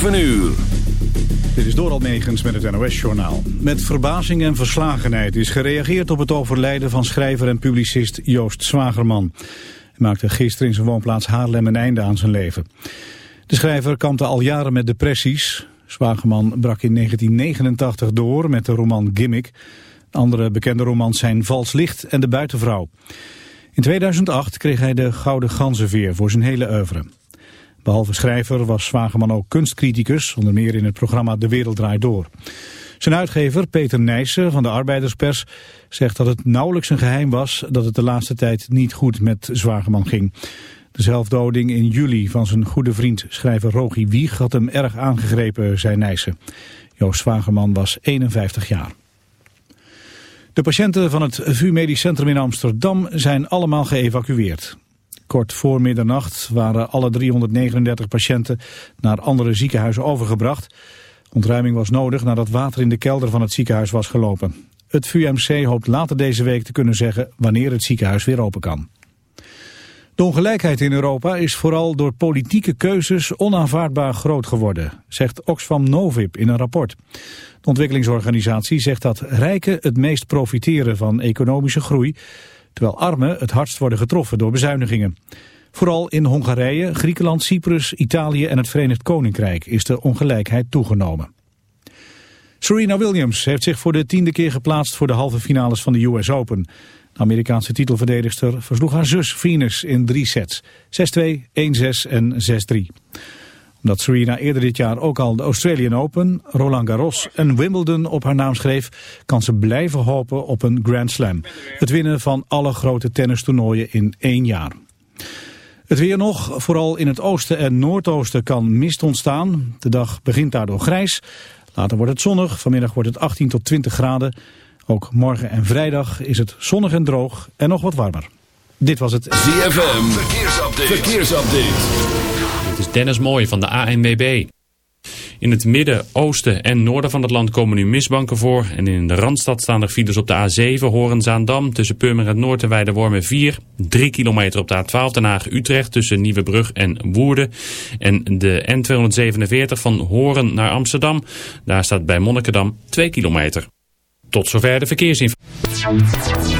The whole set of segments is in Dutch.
7 uur. Dit is Doral Megens met het NOS-journaal. Met verbazing en verslagenheid is gereageerd op het overlijden van schrijver en publicist Joost Zwagerman. Hij maakte gisteren in zijn woonplaats Haarlem een einde aan zijn leven. De schrijver kampte al jaren met depressies. Zwagerman brak in 1989 door met de roman Gimmick. Andere bekende romans zijn Vals Licht en De Buitenvrouw. In 2008 kreeg hij de Gouden Ganzenveer voor zijn hele oeuvre. Behalve schrijver was Zwageman ook kunstcriticus, onder meer in het programma De Wereld Draait Door. Zijn uitgever Peter Nijssen van de Arbeiderspers zegt dat het nauwelijks een geheim was dat het de laatste tijd niet goed met Zwageman ging. De zelfdoding in juli van zijn goede vriend schrijver Rogi Wieg had hem erg aangegrepen, zei Nijssen. Joost Zwageman was 51 jaar. De patiënten van het VU Medisch Centrum in Amsterdam zijn allemaal geëvacueerd. Kort voor middernacht waren alle 339 patiënten naar andere ziekenhuizen overgebracht. Ontruiming was nodig nadat water in de kelder van het ziekenhuis was gelopen. Het VUMC hoopt later deze week te kunnen zeggen wanneer het ziekenhuis weer open kan. De ongelijkheid in Europa is vooral door politieke keuzes onaanvaardbaar groot geworden, zegt Oxfam Novib in een rapport. De ontwikkelingsorganisatie zegt dat rijken het meest profiteren van economische groei, terwijl armen het hardst worden getroffen door bezuinigingen. Vooral in Hongarije, Griekenland, Cyprus, Italië en het Verenigd Koninkrijk is de ongelijkheid toegenomen. Serena Williams heeft zich voor de tiende keer geplaatst voor de halve finales van de US Open. De Amerikaanse titelverdedigster versloeg haar zus Venus in drie sets. 6-2, 1-6 en 6-3 omdat Serena eerder dit jaar ook al de Australian Open, Roland Garros en Wimbledon op haar naam schreef, kan ze blijven hopen op een Grand Slam. Het winnen van alle grote tennistoernooien in één jaar. Het weer nog, vooral in het oosten en noordoosten kan mist ontstaan. De dag begint daardoor grijs. Later wordt het zonnig, vanmiddag wordt het 18 tot 20 graden. Ook morgen en vrijdag is het zonnig en droog en nog wat warmer. Dit was het ZFM Verkeersupdate. Verkeersupdate. Dennis Mooij van de ANWB. In het midden, oosten en noorden van het land komen nu misbanken voor. En in de Randstad staan er files op de A7 Horen-Zaandam tussen Purmerend Noord en Weidewormen 4. 3 kilometer op de A12 Den Haag-Utrecht tussen Nieuwebrug en Woerden. En de N247 van Horen naar Amsterdam. Daar staat bij Monnikendam 2 kilometer. Tot zover de verkeersinformatie.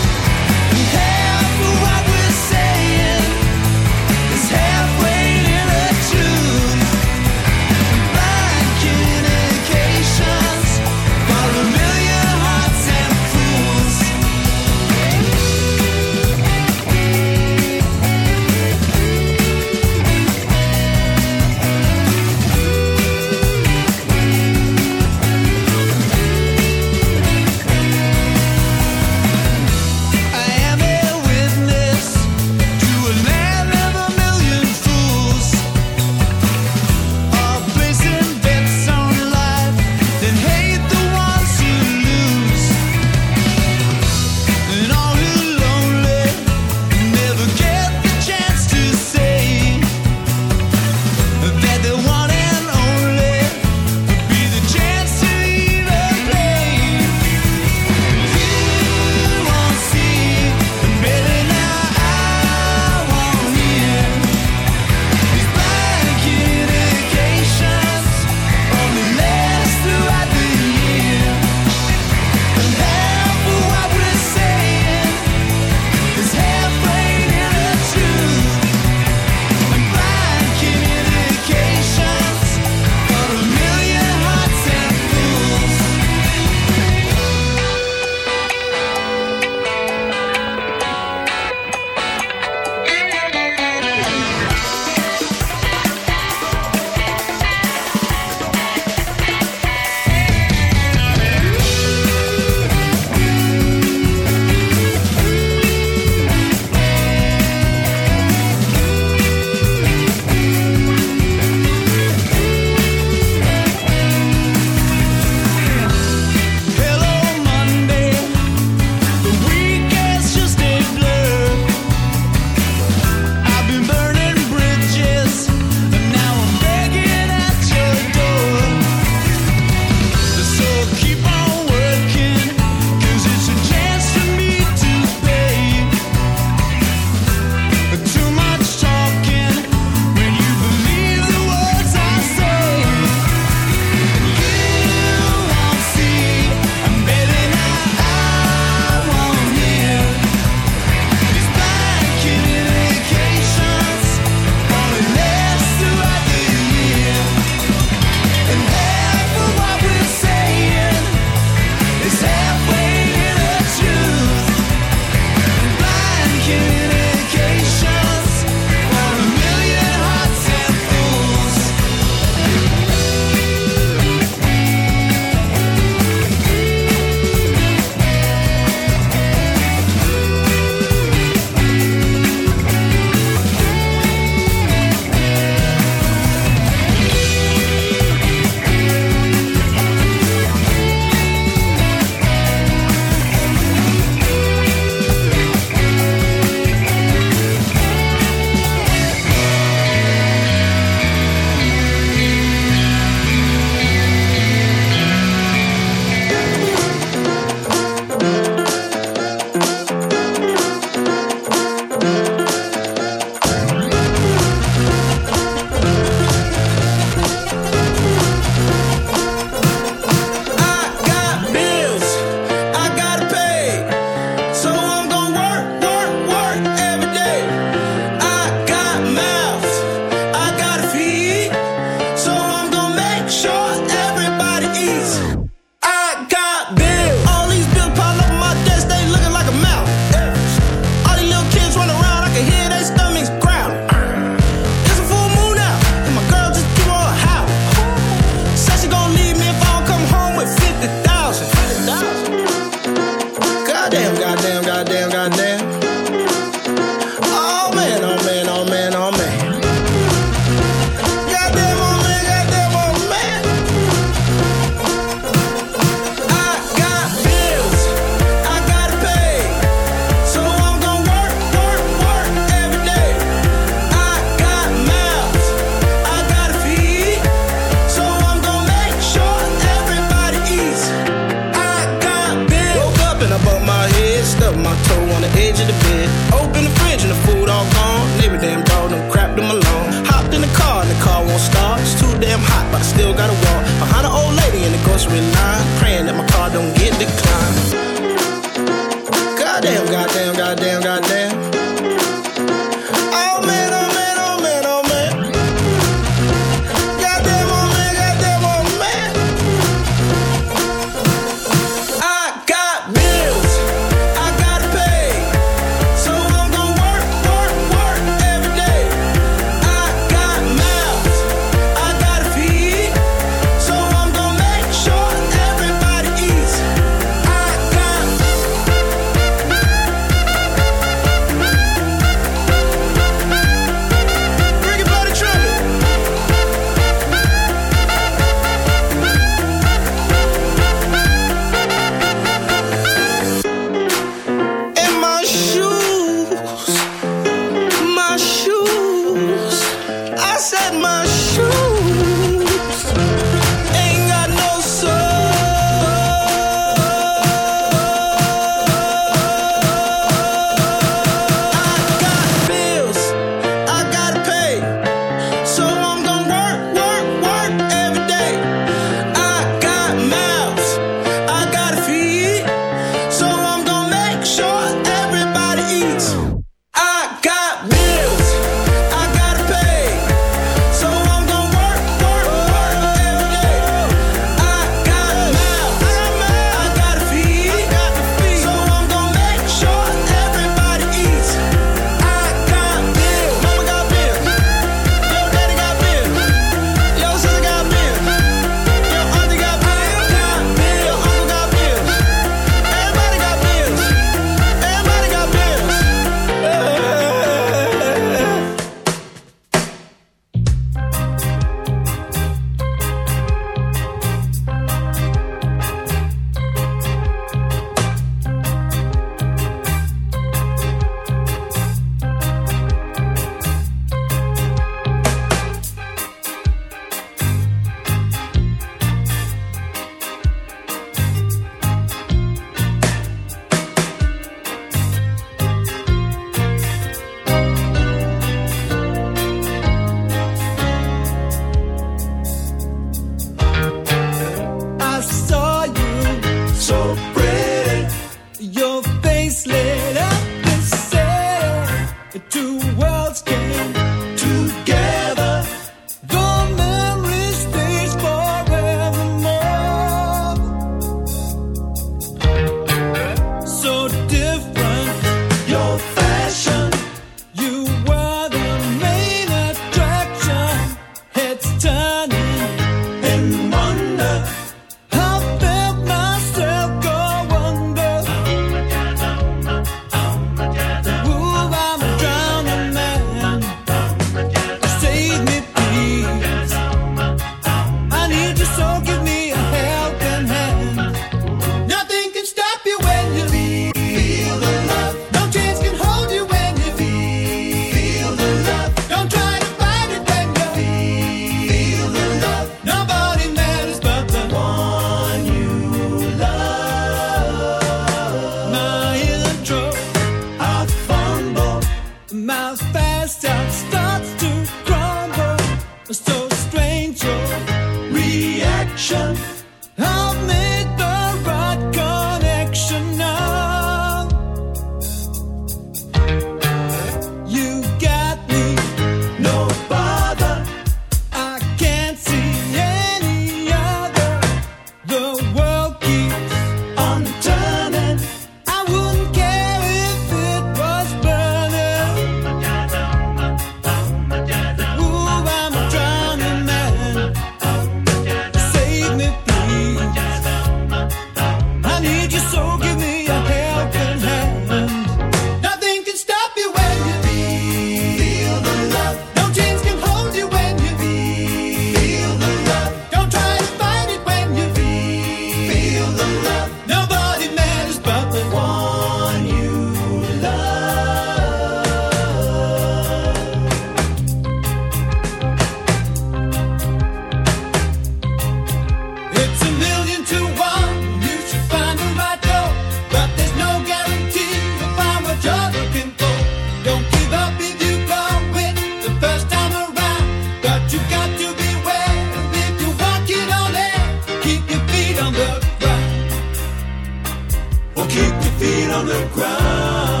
Feet on the ground.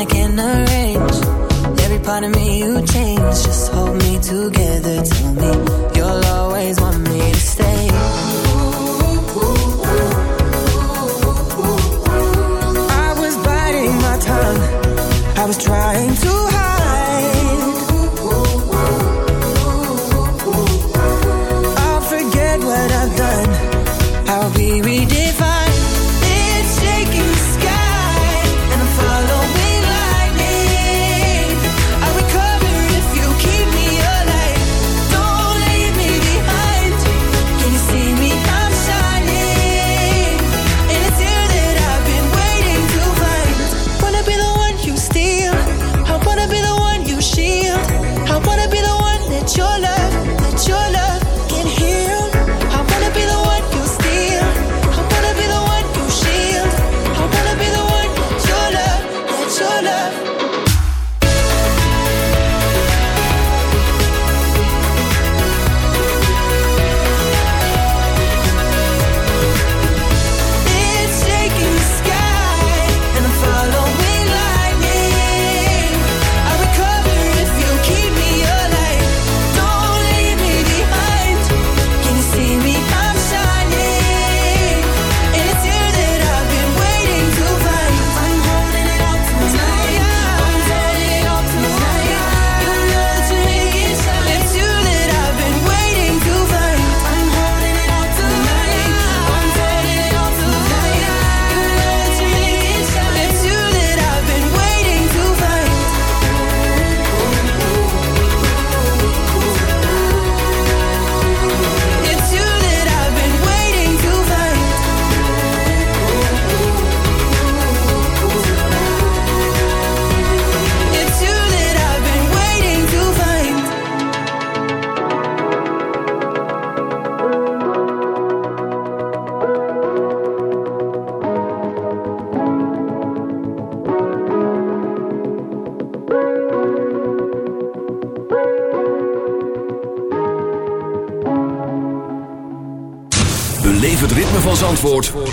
I can arrange. Every part of me you change. Just hold me together. Tell me you'll always want me to stay.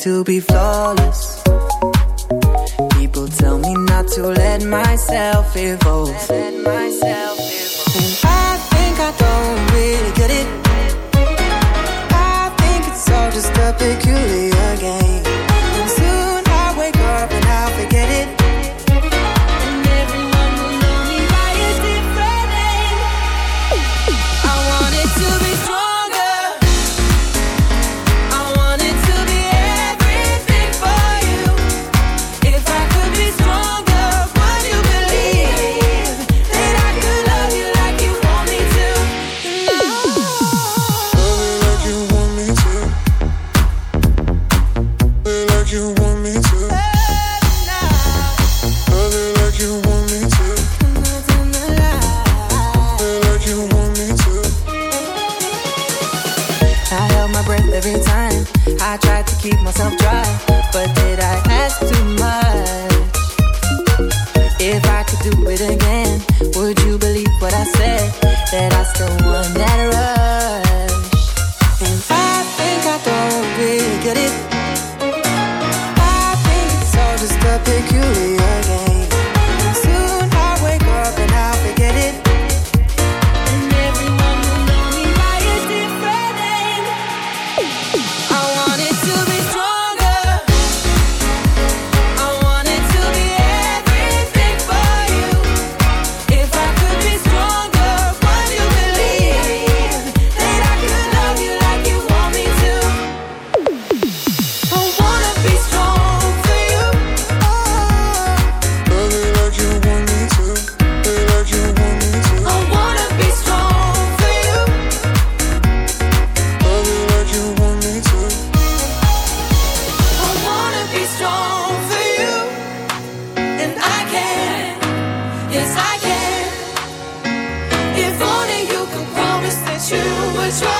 to be you was right.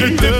should do.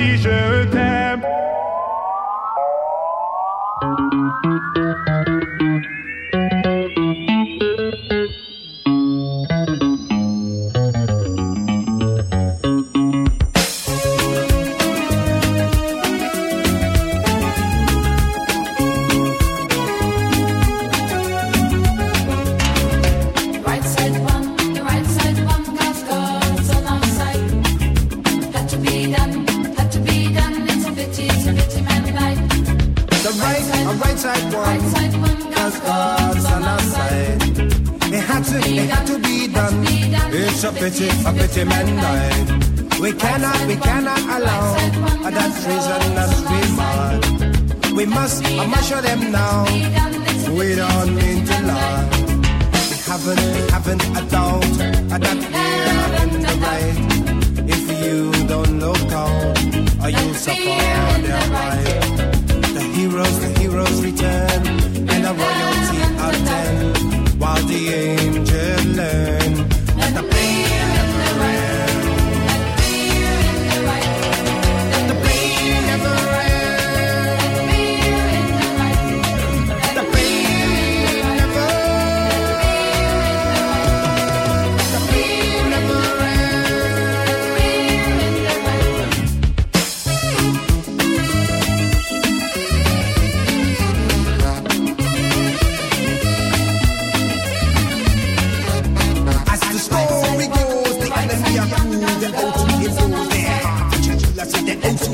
si je t'aime. cannot, we cannot allow that treason that we mad. We must measure them now. We don't mean to lie. We haven't, we haven't a doubt that we are in the right. If you don't look out, or you suffer their right. The heroes, the heroes return, and the royalty attend, while the angels learn that the pain.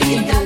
Quinta